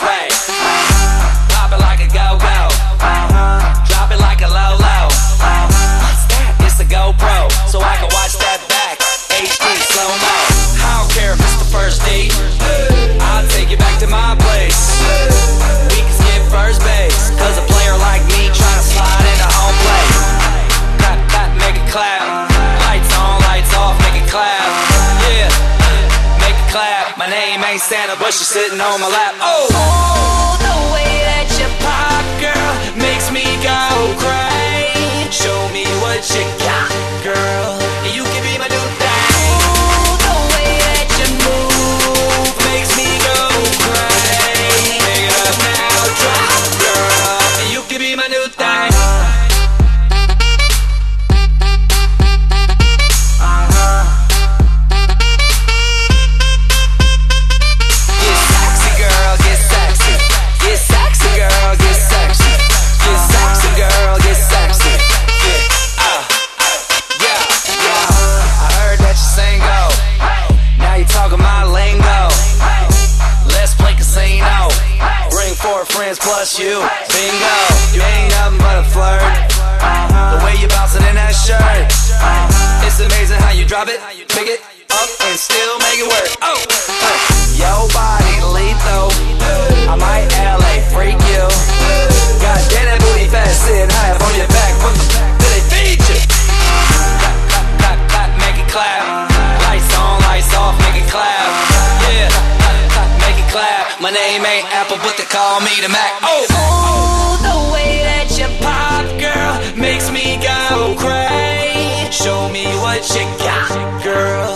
way. Pop it like a go-go. Drop it like a low-low. ain't Santa, but she's sitting on my lap. Oh, oh the way that you pop, girl, makes me go crazy. girls plus you. Bingo, you ain't nothing but a flirt. The way you bouncing in that shirt. It's amazing how you drop it, pick it up, and still make it work. Oh. Uh. My name ain't Apple, but they call me the Mac. Oh, Ooh, the way that you pop, girl, makes me go crazy. Show me what you got, girl.